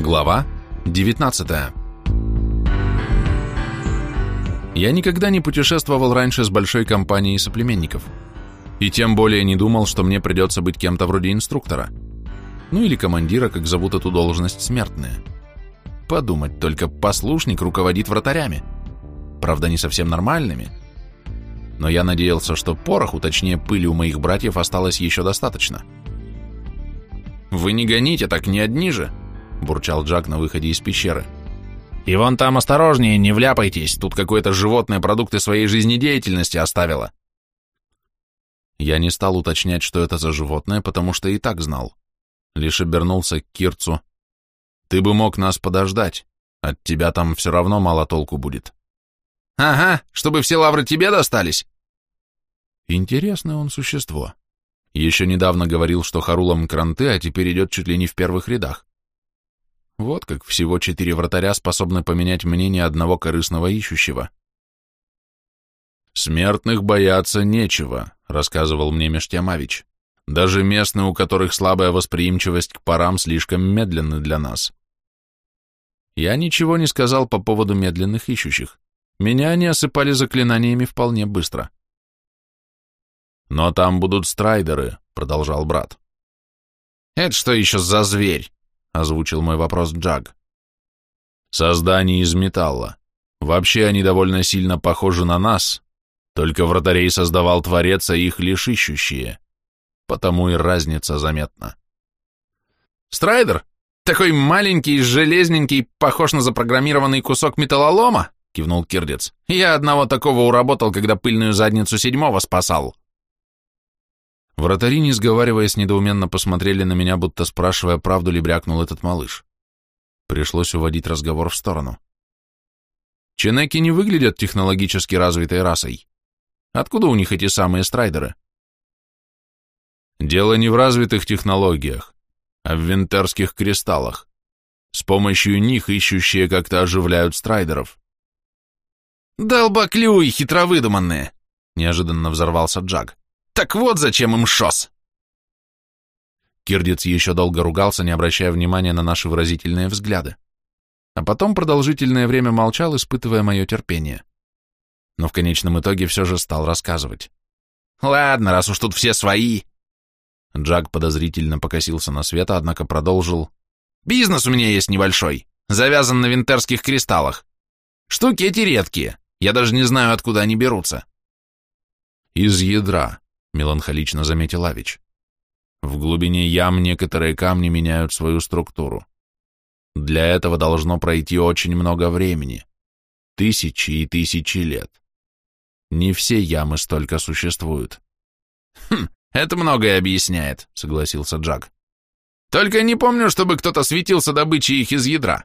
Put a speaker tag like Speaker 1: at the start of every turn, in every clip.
Speaker 1: Глава 19 Я никогда не путешествовал раньше с большой компанией соплеменников. И тем более не думал, что мне придется быть кем-то вроде инструктора. Ну или командира, как зовут эту должность смертные. Подумать только, послушник руководит вратарями. Правда, не совсем нормальными. Но я надеялся, что пороху, точнее пыли у моих братьев осталось еще достаточно. «Вы не гоните, так не одни же!» — бурчал Джак на выходе из пещеры. «И вон там осторожнее, не вляпайтесь, тут какое-то животное продукты своей жизнедеятельности оставило». Я не стал уточнять, что это за животное, потому что и так знал. Лишь обернулся к Кирцу. «Ты бы мог нас подождать, от тебя там все равно мало толку будет». «Ага, чтобы все лавры тебе достались?» Интересное он существо. Еще недавно говорил, что Харулам кранты, а теперь идет чуть ли не в первых рядах. Вот как всего четыре вратаря способны поменять мнение одного корыстного ищущего. «Смертных бояться нечего», — рассказывал мне Мештямавич. «Даже местные, у которых слабая восприимчивость к парам, слишком медленны для нас». Я ничего не сказал по поводу медленных ищущих. Меня они осыпали заклинаниями вполне быстро. «Но там будут страйдеры», — продолжал брат. «Это что еще за зверь?» — озвучил мой вопрос Джаг. «Создание из металла. Вообще они довольно сильно похожи на нас, только вратарей создавал Творец, а их лишь ищущие. Потому и разница заметна». «Страйдер? Такой маленький, железненький, похож на запрограммированный кусок металлолома?» — кивнул Кирдец. «Я одного такого уработал, когда пыльную задницу седьмого спасал». Вратари, не сговариваясь, недоуменно посмотрели на меня, будто спрашивая, правду ли брякнул этот малыш. Пришлось уводить разговор в сторону. Ченеки не выглядят технологически развитой расой. Откуда у них эти самые страйдеры? Дело не в развитых технологиях, а в винтерских кристаллах. С помощью них ищущие как-то оживляют страйдеров. «Долбоклюй, хитровыдуманные!» — неожиданно взорвался Джаг. Так вот зачем им шос. Кирдец еще долго ругался, не обращая внимания на наши выразительные взгляды. А потом продолжительное время молчал, испытывая мое терпение. Но в конечном итоге все же стал рассказывать. «Ладно, раз уж тут все свои...» Джаг подозрительно покосился на Света, однако продолжил. «Бизнес у меня есть небольшой, завязан на винтерских кристаллах. Штуки эти редкие, я даже не знаю, откуда они берутся». «Из ядра», — меланхолично заметил Авич. В глубине ям некоторые камни меняют свою структуру. Для этого должно пройти очень много времени. Тысячи и тысячи лет. Не все ямы столько существуют. «Хм, это многое объясняет», — согласился Джак. «Только не помню, чтобы кто-то светился добычей их из ядра.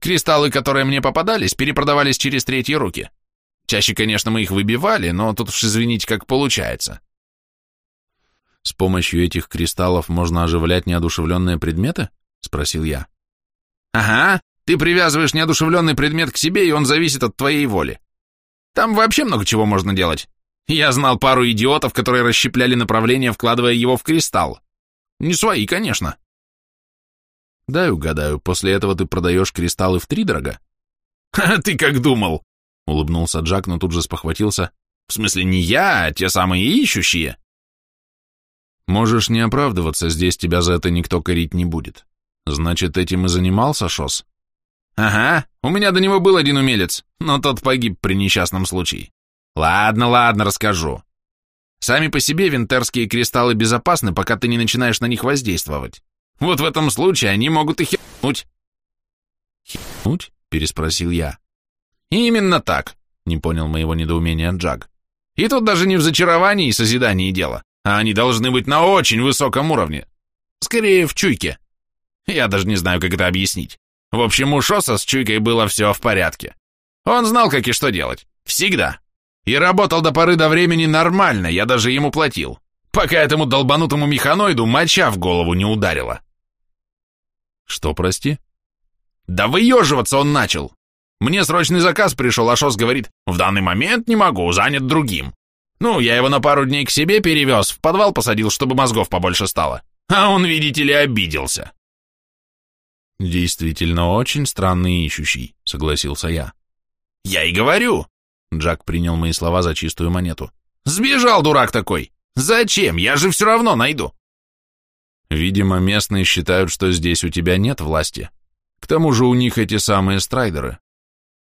Speaker 1: Кристаллы, которые мне попадались, перепродавались через третьи руки. Чаще, конечно, мы их выбивали, но тут уж извините, как получается. С помощью этих кристаллов можно оживлять неодушевленные предметы? Спросил я. Ага, ты привязываешь неодушевленный предмет к себе, и он зависит от твоей воли. Там вообще много чего можно делать. Я знал пару идиотов, которые расщепляли направление, вкладывая его в кристалл. Не свои, конечно. Дай угадаю, после этого ты продаешь кристаллы в три дорога? Ты как думал? Улыбнулся Джак, но тут же спохватился. В смысле, не я, а те самые ищущие. Можешь не оправдываться, здесь тебя за это никто корить не будет. Значит, этим и занимался Шос? Ага, у меня до него был один умелец, но тот погиб при несчастном случае. Ладно, ладно, расскажу. Сами по себе винтерские кристаллы безопасны, пока ты не начинаешь на них воздействовать. Вот в этом случае они могут и хернуть. Хернуть? Переспросил я. Именно так, не понял моего недоумения Джаг. И тут даже не в зачаровании и созидании дело, а они должны быть на очень высоком уровне. Скорее, в чуйке. Я даже не знаю, как это объяснить. В общем, у Шоса с чуйкой было все в порядке. Он знал, как и что делать. Всегда. И работал до поры до времени нормально, я даже ему платил. Пока этому долбанутому механоиду моча в голову не ударила. Что, прости? Да выеживаться он начал. Мне срочный заказ пришел, а Шос говорит, в данный момент не могу, занят другим. Ну, я его на пару дней к себе перевез, в подвал посадил, чтобы мозгов побольше стало. А он, видите ли, обиделся. Действительно, очень странный ищущий, согласился я. Я и говорю! Джак принял мои слова за чистую монету. Сбежал дурак такой! Зачем? Я же все равно найду. Видимо, местные считают, что здесь у тебя нет власти. К тому же у них эти самые страйдеры.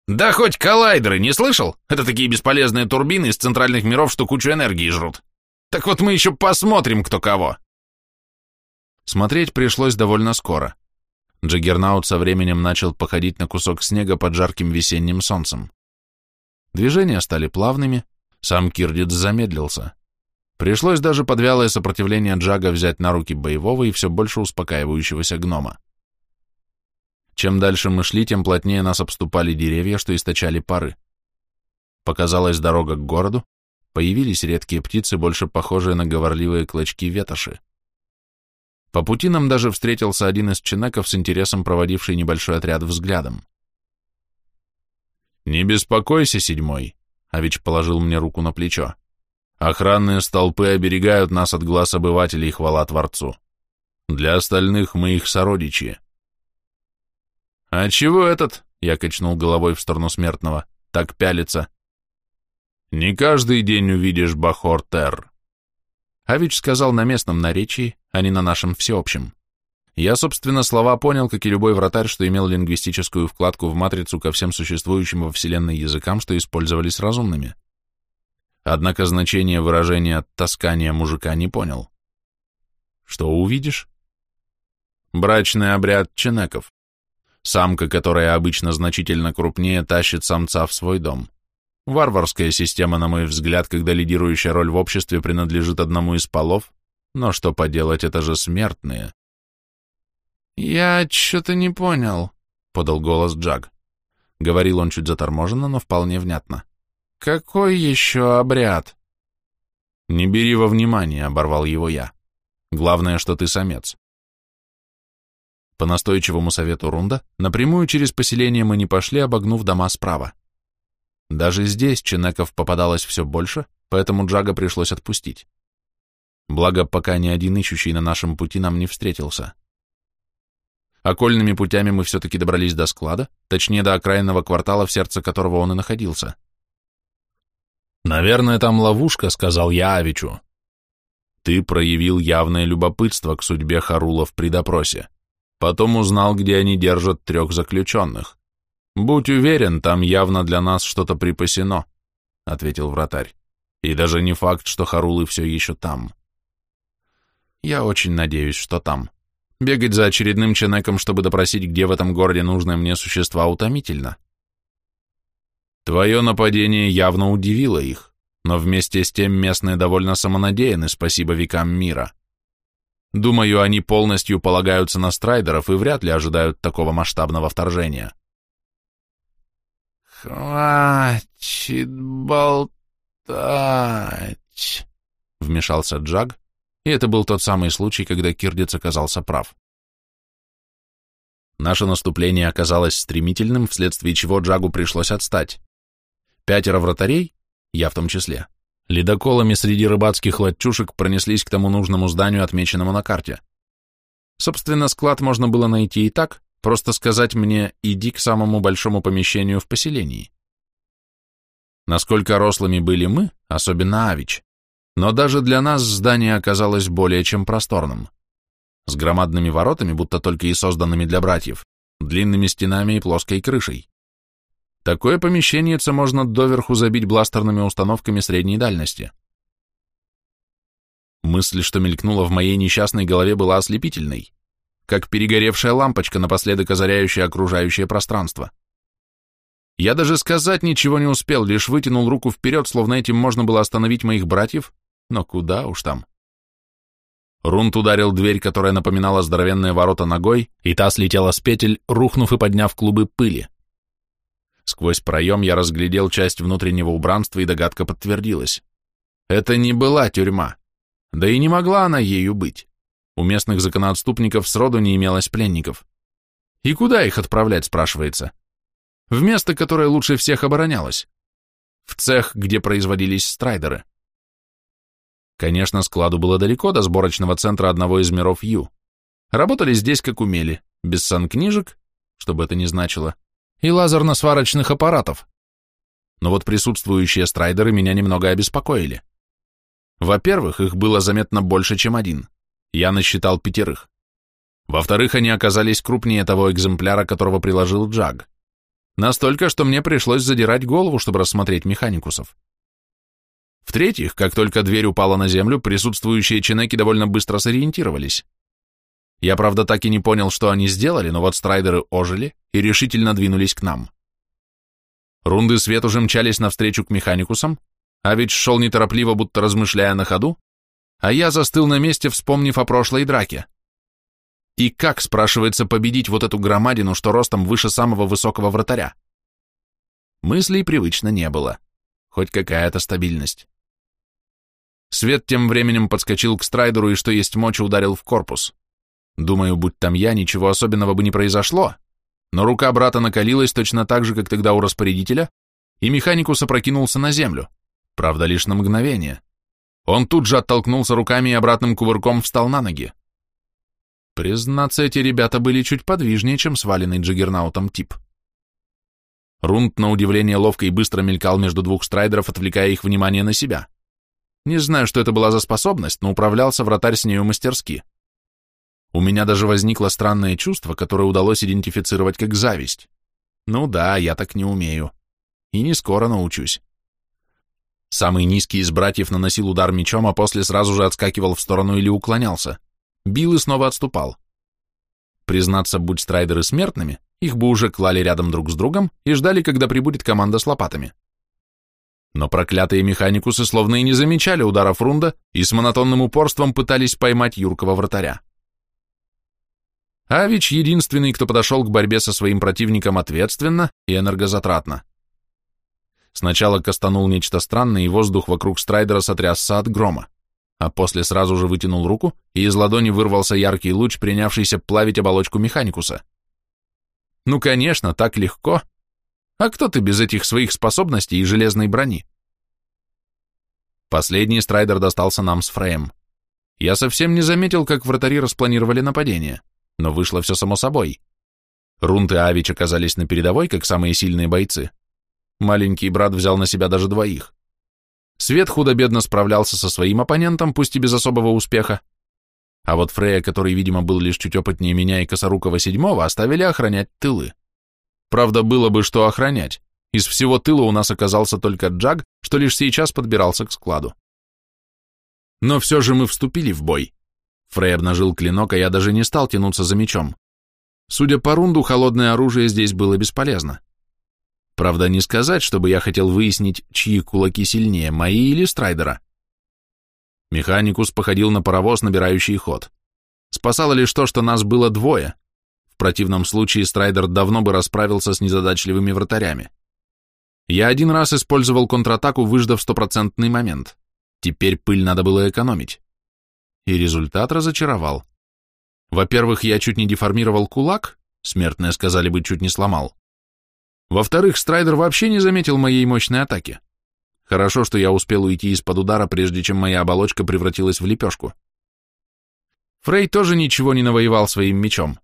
Speaker 1: Да хоть коллайдеры, не слышал? Это такие бесполезные турбины из центральных миров, что кучу энергии жрут. Так вот мы еще посмотрим, кто кого. Смотреть пришлось довольно скоро. Джаггернаут со временем начал походить на кусок снега под жарким весенним солнцем. Движения стали плавными, сам Кирдиц замедлился. Пришлось даже под вялое сопротивление Джага взять на руки боевого и все больше успокаивающегося гнома. Чем дальше мы шли, тем плотнее нас обступали деревья, что источали пары. Показалась дорога к городу, появились редкие птицы, больше похожие на говорливые клочки ветоши. По пути нам даже встретился один из чинаков с интересом проводивший небольшой отряд взглядом. «Не беспокойся, седьмой», — Авич положил мне руку на плечо. «Охранные столпы оберегают нас от глаз обывателей, хвала Творцу. Для остальных мы их сородичи». «А чего этот?» — я качнул головой в сторону смертного. «Так пялится». «Не каждый день увидишь Бахор-Тер», Авич сказал на местном наречии, а не на нашем всеобщем. Я, собственно, слова понял, как и любой вратарь, что имел лингвистическую вкладку в матрицу ко всем существующим во Вселенной языкам, что использовались разумными. Однако значение выражения «таскания мужика» не понял. Что увидишь? Брачный обряд ченеков. Самка, которая обычно значительно крупнее, тащит самца в свой дом. Варварская система, на мой взгляд, когда лидирующая роль в обществе принадлежит одному из полов, но что поделать, это же смертные. «Я что-то не понял», — подал голос Джаг. Говорил он чуть заторможенно, но вполне внятно. «Какой еще обряд?» «Не бери во внимание», — оборвал его я. «Главное, что ты самец». По настойчивому совету Рунда, напрямую через поселение мы не пошли, обогнув дома справа. Даже здесь чинеков попадалось все больше, поэтому Джага пришлось отпустить. Благо, пока ни один ищущий на нашем пути нам не встретился. Окольными путями мы все-таки добрались до склада, точнее до окраинного квартала, в сердце которого он и находился. «Наверное, там ловушка», — сказал я Авичу. «Ты проявил явное любопытство к судьбе Харулов при допросе. Потом узнал, где они держат трех заключенных. «Будь уверен, там явно для нас что-то припасено», — ответил вратарь. «И даже не факт, что Харулы все еще там». «Я очень надеюсь, что там. Бегать за очередным ченеком, чтобы допросить, где в этом городе нужное мне существа, утомительно». «Твое нападение явно удивило их, но вместе с тем местные довольно самонадеяны, спасибо векам мира. Думаю, они полностью полагаются на страйдеров и вряд ли ожидают такого масштабного вторжения».
Speaker 2: «Хватит болтать!»
Speaker 1: — вмешался Джаг, и это был тот самый случай, когда Кирдец оказался прав. Наше наступление оказалось стремительным, вследствие чего Джагу пришлось отстать. Пятеро вратарей, я в том числе, ледоколами среди рыбацких латчушек пронеслись к тому нужному зданию, отмеченному на карте. Собственно, склад можно было найти и так, Просто сказать мне «иди к самому большому помещению в поселении». Насколько рослыми были мы, особенно Авич, но даже для нас здание оказалось более чем просторным. С громадными воротами, будто только и созданными для братьев, длинными стенами и плоской крышей. Такое помещение можно доверху забить бластерными установками средней дальности. Мысль, что мелькнула в моей несчастной голове, была ослепительной как перегоревшая лампочка, напоследок озаряющая окружающее пространство. Я даже сказать ничего не успел, лишь вытянул руку вперед, словно этим можно было остановить моих братьев, но куда уж там. Рунт ударил дверь, которая напоминала здоровенные ворота ногой, и та слетела с петель, рухнув и подняв клубы пыли. Сквозь проем я разглядел часть внутреннего убранства, и догадка подтвердилась. Это не была тюрьма. Да и не могла она ею быть. У местных законоотступников сроду не имелось пленников. И куда их отправлять, спрашивается? В место, которое лучше всех оборонялось. В цех, где производились страйдеры. Конечно, складу было далеко до сборочного центра одного из миров Ю. Работали здесь как умели, без санкнижек, что бы это ни значило, и лазерно-сварочных аппаратов. Но вот присутствующие страйдеры меня немного обеспокоили. Во-первых, их было заметно больше, чем один. Я насчитал пятерых. Во-вторых, они оказались крупнее того экземпляра, которого приложил Джаг. Настолько, что мне пришлось задирать голову, чтобы рассмотреть механикусов. В-третьих, как только дверь упала на землю, присутствующие чинеки довольно быстро сориентировались. Я, правда, так и не понял, что они сделали, но вот страйдеры ожили и решительно двинулись к нам. Рунды свет уже мчались навстречу к механикусам, а ведь шел неторопливо, будто размышляя на ходу, а я застыл на месте, вспомнив о прошлой драке. И как, спрашивается, победить вот эту громадину, что ростом выше самого высокого вратаря? Мыслей привычно не было. Хоть какая-то стабильность. Свет тем временем подскочил к страйдеру и, что есть мочи, ударил в корпус. Думаю, будь там я, ничего особенного бы не произошло, но рука брата накалилась точно так же, как тогда у распорядителя, и механикус опрокинулся на землю, правда, лишь на мгновение. Он тут же оттолкнулся руками и обратным кувырком встал на ноги. Признаться, эти ребята были чуть подвижнее, чем сваленный джиггернаутом тип. Рунд, на удивление, ловко и быстро мелькал между двух страйдеров, отвлекая их внимание на себя. Не знаю, что это была за способность, но управлялся вратарь с нею мастерски. У меня даже возникло странное чувство, которое удалось идентифицировать как зависть. Ну да, я так не умею. И не скоро научусь. Самый низкий из братьев наносил удар мечом, а после сразу же отскакивал в сторону или уклонялся бил и снова отступал. Признаться, будь страйдеры смертными, их бы уже клали рядом друг с другом и ждали, когда прибудет команда с лопатами. Но проклятые механикусы словно и не замечали ударов рунда и с монотонным упорством пытались поймать юркого вратаря. Авич единственный, кто подошел к борьбе со своим противником ответственно и энергозатратно. Сначала кастанул нечто странное, и воздух вокруг страйдера сотрясся от грома а после сразу же вытянул руку, и из ладони вырвался яркий луч, принявшийся плавить оболочку механикуса. Ну, конечно, так легко. А кто ты без этих своих способностей и железной брони? Последний страйдер достался нам с Фреем. Я совсем не заметил, как вратари распланировали нападение, но вышло все само собой. Рунт и Авич оказались на передовой, как самые сильные бойцы. Маленький брат взял на себя даже двоих. Свет худо-бедно справлялся со своим оппонентом, пусть и без особого успеха. А вот Фрея, который, видимо, был лишь чуть опытнее меня и Косорукова седьмого, оставили охранять тылы. Правда, было бы что охранять. Из всего тыла у нас оказался только Джаг, что лишь сейчас подбирался к складу. Но все же мы вступили в бой. Фрей обнажил клинок, а я даже не стал тянуться за мечом. Судя по рунду, холодное оружие здесь было бесполезно. Правда, не сказать, чтобы я хотел выяснить, чьи кулаки сильнее, мои или Страйдера. Механикус походил на паровоз, набирающий ход. Спасало лишь то, что нас было двое. В противном случае Страйдер давно бы расправился с незадачливыми вратарями. Я один раз использовал контратаку, выждав стопроцентный момент. Теперь пыль надо было экономить. И результат разочаровал. Во-первых, я чуть не деформировал кулак, смертные сказали бы, чуть не сломал. Во-вторых, Страйдер вообще не заметил моей мощной атаки. Хорошо, что я успел уйти из-под удара, прежде чем моя оболочка превратилась в лепешку. Фрей тоже ничего не навоевал своим мечом.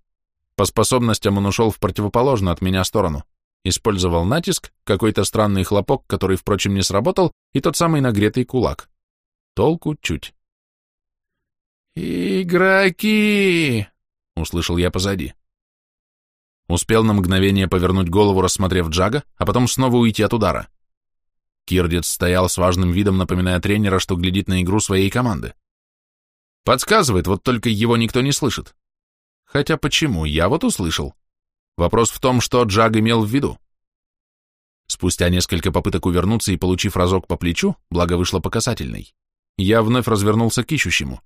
Speaker 1: По способностям он ушел в противоположную от меня сторону. Использовал натиск, какой-то странный хлопок, который, впрочем, не сработал, и тот самый нагретый кулак. Толку чуть. «Игроки!» — услышал я позади. Успел на мгновение повернуть голову, рассмотрев Джага, а потом снова уйти от удара. Кирдец стоял с важным видом, напоминая тренера, что глядит на игру своей команды. Подсказывает, вот только его никто не слышит. Хотя почему? Я вот услышал. Вопрос в том, что Джаг имел в виду. Спустя несколько попыток увернуться и получив разок по плечу, благо вышло по касательной, я вновь развернулся к ищущему.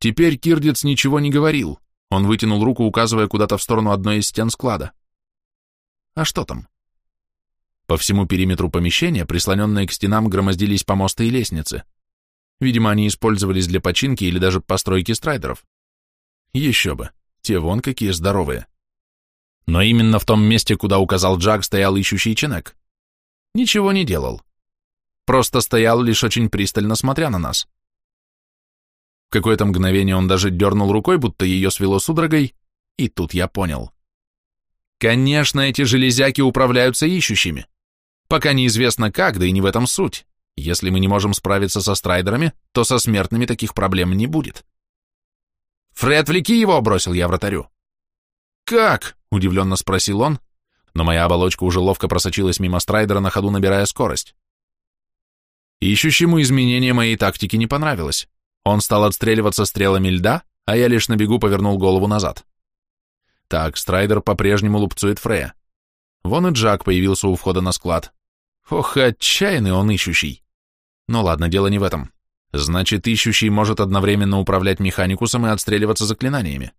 Speaker 1: Теперь Кирдец ничего не говорил, он вытянул руку, указывая куда-то в сторону одной из стен склада. А что там? По всему периметру помещения, прислоненные к стенам, громоздились помосты и лестницы. Видимо, они использовались для починки или даже постройки страйдеров. Еще бы, те вон какие здоровые. Но именно в том месте, куда указал Джаг, стоял ищущий Ченек. Ничего не делал. Просто стоял, лишь очень пристально смотря на нас. В какое-то мгновение он даже дернул рукой, будто ее свело судорогой, И тут я понял. Конечно, эти железяки управляются ищущими. Пока неизвестно как, да и не в этом суть. Если мы не можем справиться со страйдерами, то со смертными таких проблем не будет. «Фред, влеки его!» — бросил я вратарю. «Как?» — удивленно спросил он, но моя оболочка уже ловко просочилась мимо страйдера на ходу, набирая скорость. Ищущему изменение моей тактики не понравилось. Он стал отстреливаться стрелами льда, а я лишь на бегу повернул голову назад. Так, страйдер по-прежнему лупцует Фрея. Вон и Джак появился у входа на склад. Ох, отчаянный он ищущий. Ну ладно, дело не в этом. Значит, ищущий может одновременно управлять механикусом и отстреливаться заклинаниями.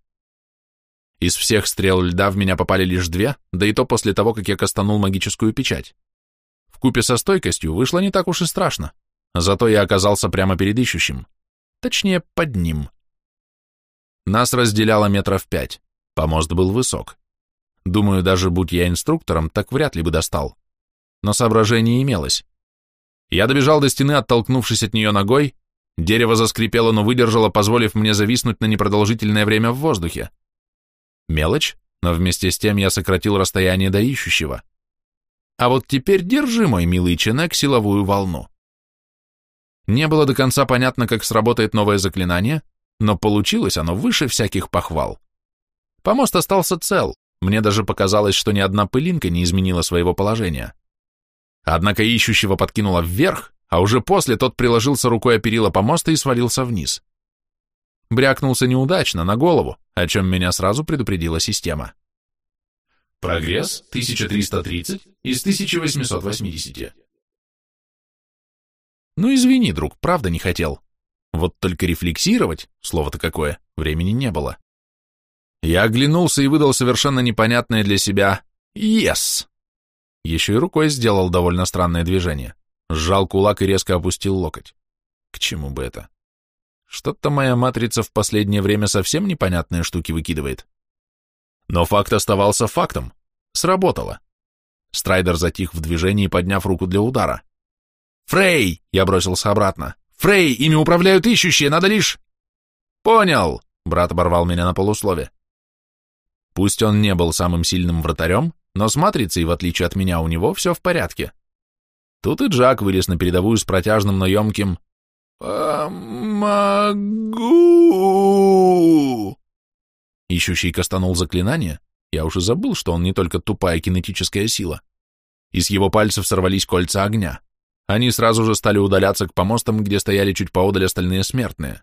Speaker 1: Из всех стрел льда в меня попали лишь две, да и то после того, как я кастанул магическую печать. В купе со стойкостью вышло не так уж и страшно, зато я оказался прямо перед ищущим. Точнее, под ним. Нас разделяло метров пять, помост был высок. Думаю, даже будь я инструктором, так вряд ли бы достал. Но соображение имелось. Я добежал до стены, оттолкнувшись от нее ногой, дерево заскрипело, но выдержало, позволив мне зависнуть на непродолжительное время в воздухе. Мелочь, но вместе с тем я сократил расстояние до ищущего. А вот теперь держи, мой милый Ченек, силовую волну. Не было до конца понятно, как сработает новое заклинание, но получилось оно выше всяких похвал. Помост остался цел, мне даже показалось, что ни одна пылинка не изменила своего положения. Однако ищущего подкинуло вверх, а уже после тот приложился рукой о перила помоста и свалился вниз. Брякнулся неудачно, на голову, о чем меня сразу предупредила система.
Speaker 3: Прогресс 1330 из 1880.
Speaker 1: Ну извини, друг, правда не хотел. Вот только рефлексировать, слово-то какое, времени не было. Я оглянулся и выдал совершенно непонятное для себя «Yes!». Еще и рукой сделал довольно странное движение. Сжал кулак и резко опустил локоть. К чему бы это? Что-то моя матрица в последнее время совсем непонятные штуки выкидывает. Но факт оставался фактом. Сработало. Страйдер затих в движении, подняв руку для удара. «Фрей!» — я бросился обратно. «Фрей! Ими управляют ищущие, надо лишь...» «Понял!» — брат оборвал меня на полуслове. Пусть он не был самым сильным вратарем, но с матрицей, в отличие от меня, у него все в порядке. Тут и Джак вылез на передовую с протяжным, но емким «Помогу!» Ищущий кастанул заклинание, я уже забыл, что он не только тупая кинетическая сила. Из его пальцев сорвались кольца огня. Они сразу же стали удаляться к помостам, где стояли чуть поодаль остальные смертные.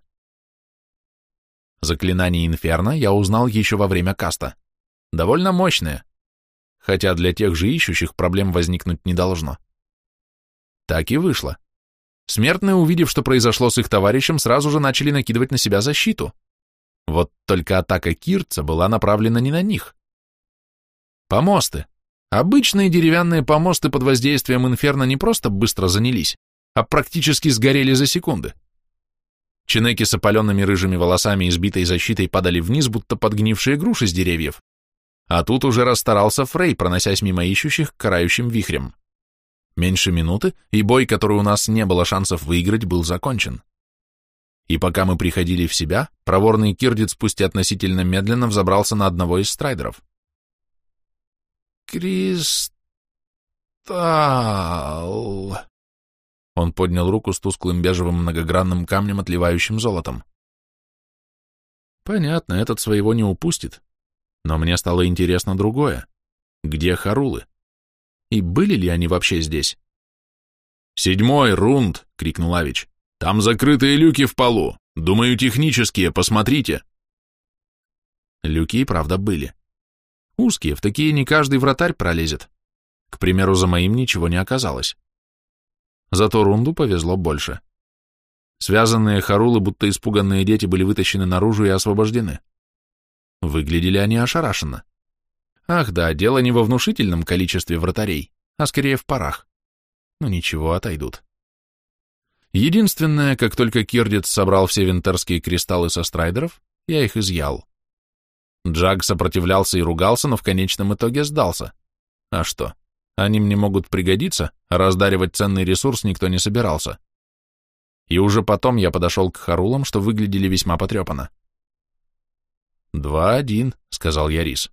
Speaker 1: Заклинание Инферно я узнал еще во время каста. Довольно мощное, хотя для тех же ищущих проблем возникнуть не должно. Так и вышло. Смертные, увидев, что произошло с их товарищем, сразу же начали накидывать на себя защиту. Вот только атака Кирца была направлена не на них. Помосты. Обычные деревянные помосты под воздействием инферно не просто быстро занялись, а практически сгорели за секунды. Чинеки с опаленными рыжими волосами и сбитой защитой падали вниз, будто подгнившие груши с деревьев. А тут уже расстарался Фрей, проносясь мимо ищущих карающим вихрем. Меньше минуты, и бой, который у нас не было шансов выиграть, был закончен. И пока мы приходили в себя, проворный Кирдит спустя относительно медленно взобрался на одного из страйдеров. «Кристалл!» Он поднял руку с тусклым бежевым многогранным камнем, отливающим золотом. Понятно, этот своего не упустит. Но мне стало интересно другое. Где Харулы? И были ли они вообще здесь? «Седьмой, рунд!» — крикнул Авич. «Там закрытые люки в полу. Думаю, технические, посмотрите». Люки правда были. Узкие, в такие не каждый вратарь пролезет. К примеру, за моим ничего не оказалось. Зато Рунду повезло больше. Связанные харулы, будто испуганные дети, были вытащены наружу и освобождены. Выглядели они ошарашенно. Ах да, дело не во внушительном количестве вратарей, а скорее в парах. Ну ничего, отойдут. Единственное, как только Кирдит собрал все винтерские кристаллы со страйдеров, я их изъял. Джаг сопротивлялся и ругался, но в конечном итоге сдался. А что? Они мне могут пригодиться, а раздаривать ценный ресурс никто не собирался. И уже потом я подошел к Харулам, что выглядели весьма потрепанно. «Два-один», — сказал Ярис.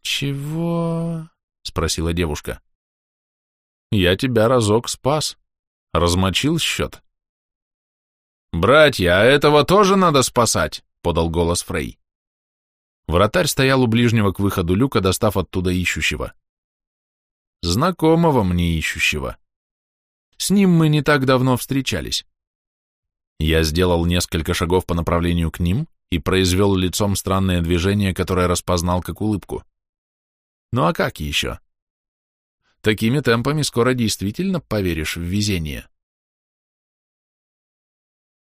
Speaker 2: «Чего?»
Speaker 1: — спросила девушка. «Я тебя разок спас. Размочил счет».
Speaker 3: «Братья, а этого тоже надо спасать!» — подал голос Фрей.
Speaker 1: Вратарь стоял у ближнего к выходу люка, достав оттуда ищущего. Знакомого мне ищущего. С ним мы не так давно встречались. Я сделал несколько шагов по направлению к ним и произвел лицом странное движение, которое распознал как улыбку. Ну а как еще? Такими темпами скоро действительно поверишь в везение.